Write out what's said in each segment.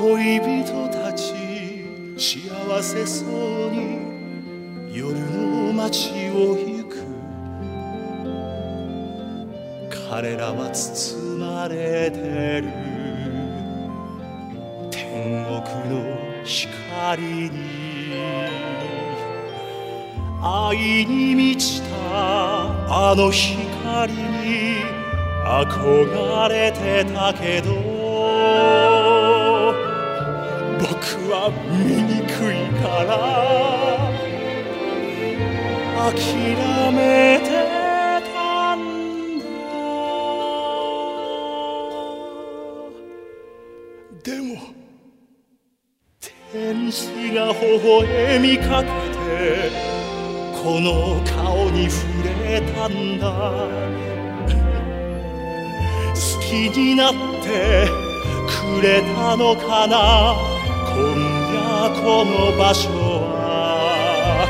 恋人たち幸せそうに夜の街を行く。彼らは包まれてる。天国の光に。愛に満ちたあの光に憧れてたけど僕は醜いから。諦めてたんだ。でも天使が微笑みかけてこの顔に触れたんだ。好きになってくれたのかな。この場所は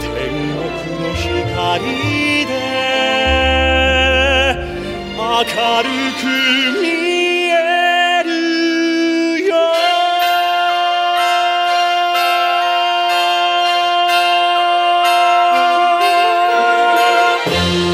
天国の光で明るく見えるよ「